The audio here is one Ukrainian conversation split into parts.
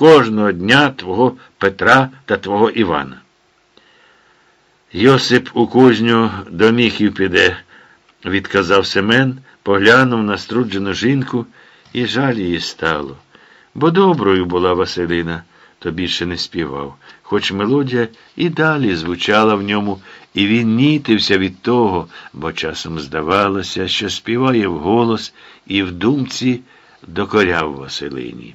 кожного дня твого Петра та твого Івана. Йосип у кузню до міхів піде, відказав Семен, поглянув на струджену жінку, і жаль її стало. Бо доброю була Василина, то більше не співав, хоч мелодія і далі звучала в ньому, і він нітився від того, бо часом здавалося, що співає вголос і в думці докоряв Василині.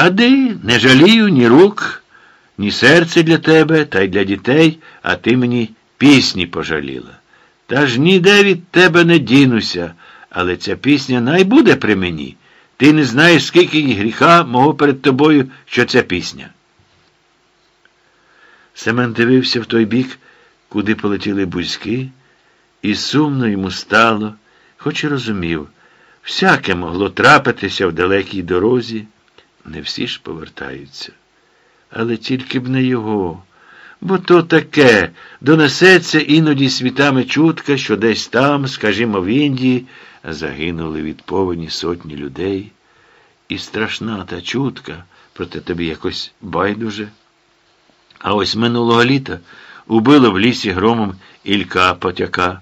Ади, не жалію ні рук, ні серце для тебе, та й для дітей, а ти мені пісні пожаліла. Та ж ніде від тебе не дінуся, але ця пісня най буде при мені. Ти не знаєш, скільки гріха мого перед тобою, що ця пісня. Семен дивився в той бік, куди полетіли бузьки, і сумно йому стало, хоч і розумів, всяке могло трапитися в далекій дорозі, не всі ж повертаються. Але тільки б не його. Бо то таке донесеться іноді світами чутка, що десь там, скажімо, в Індії, загинули від повені сотні людей. І страшна та чутка, проте тобі якось байдуже. А ось минулого літа убило в лісі громом Ілька Потяка,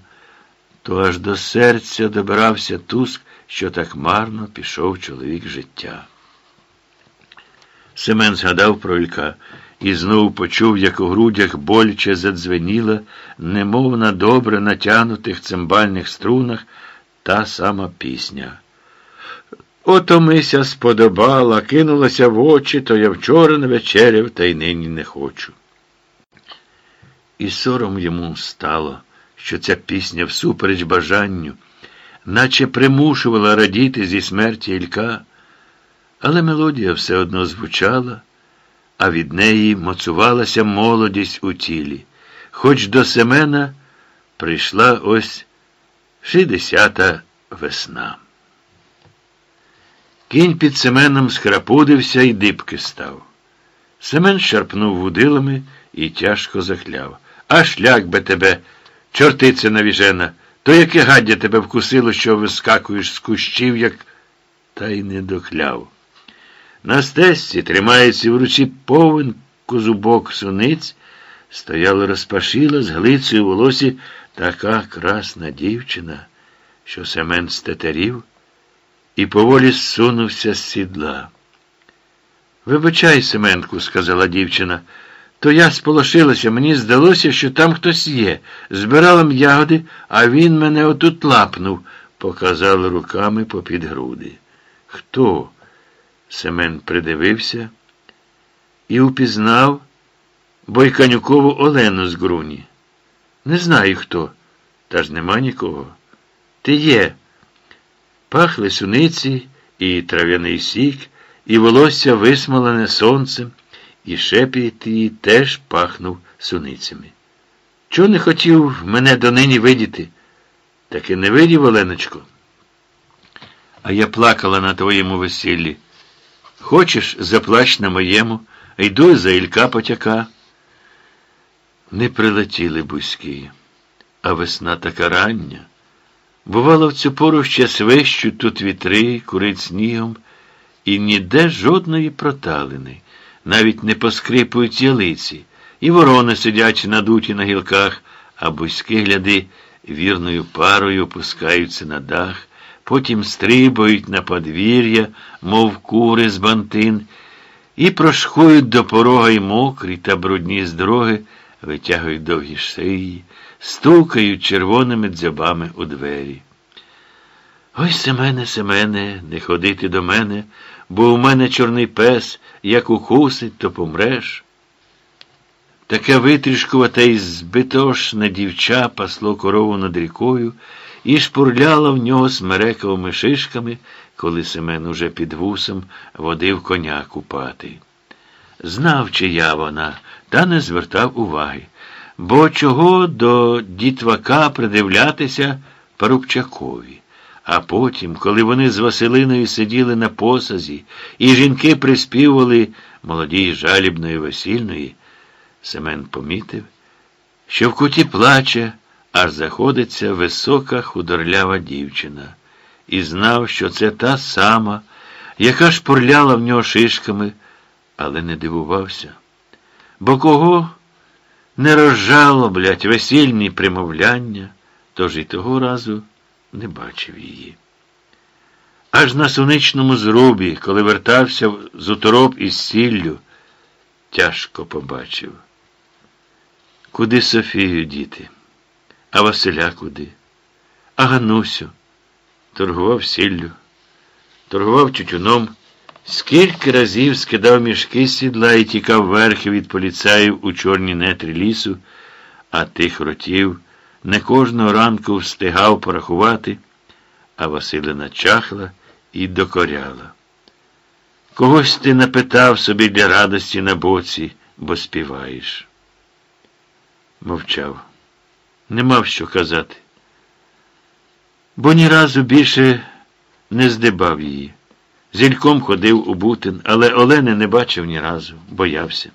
то аж до серця добирався туск, що так марно пішов чоловік життя. Семен згадав про Ілька і знову почув, як у грудях боляче задзвеніла, немов на добре натягнутих цимбальних струнах та сама пісня. Ото мися сподобала, кинулася в очі, то я вчора не вечеряв, та й нині не хочу. І сором йому стало, що ця пісня всупереч бажанню, наче примушувала радіти зі смерті Ілька, але мелодія все одно звучала, а від неї моцувалася молодість у тілі, хоч до Семена прийшла ось шістдесята весна. Кінь під Семеном схрапудився і дибки став. Семен шарпнув вудилами і тяжко захляв. А шлях би тебе, чортиця навіжена, то яке гаддя тебе вкусило, що вискакуєш з кущів, як та й не дохляв. На стесці, тримається в руці повен козубок суниць, стояла розпашила з глицею в волосі така красна дівчина, що Семен стетерів і поволі зсунувся з сідла. Вибачай, Семенку, сказала дівчина, то я сполошилася, мені здалося, що там хтось є. Збирала ягоди, а він мене отут лапнув, показав руками попід груди. Хто? Семен придивився і упізнав Бойканюкову Олену з Груні. Не знаю хто, та ж нема нікого. Ти є. Пахли суниці і трав'яний сік, і волосся висмолене сонцем, і шепіт її теж пахнув суницями. Чого не хотів мене донині видіти? Так і не видів, Оленочко. А я плакала на твоєму весіллі. Хочеш, заплач на моєму, йду за Ілька потяка. Не прилетіли бузьки, а весна така рання. Бувало, в цю пору ще свищуть тут вітри, курить снігом, і ніде жодної проталини, навіть не поскрипують ялиці, і ворони сидять надуті на гілках, а бузьки, гляди, вірною парою опускаються на дах, потім стрибають на подвір'я, мов кури з бантин, і прошхують до порога й мокрі та брудні з дороги, витягують довгі шиї стукають червоними дзьобами у двері. Ой, Семене, Семене, не ходити до мене, бо у мене чорний пес, як укусить, то помреш. Таке витрішкувате й збитошне дівча пасло корову над рікою і шпурляло в нього смерековими шишками, коли Семен уже під вусом водив коня купати. Знав, чия вона, та не звертав уваги. Бо чого до дітвака придивлятися Парубчакові? А потім, коли вони з Василиною сиділи на посазі, і жінки приспівували молодій жалібної весільної, Семен помітив, що в куті плаче, аж заходиться висока худорлява дівчина, і знав, що це та сама, яка шпурляла в нього шишками, але не дивувався. Бо кого не розжалоблять весільні примовляння, тож і того разу не бачив її. Аж на соничному зрубі, коли вертався з утороп із сіллю, тяжко побачив. Куди Софію діти? А Василя куди? А Ганусю? Торгував сіллю, торгував тютюном, скільки разів скидав мішки сідла і тікав верхи від поліцаїв у чорні нетрі лісу, а тих ротів не кожного ранку встигав порахувати, а Василина чахла і докоряла. Когось ти напитав собі для радості на боці, бо співаєш. Мовчав, не мав що казати, бо ні разу більше не здибав її. Зільком ходив у бутин, але Олени не бачив ні разу, боявся.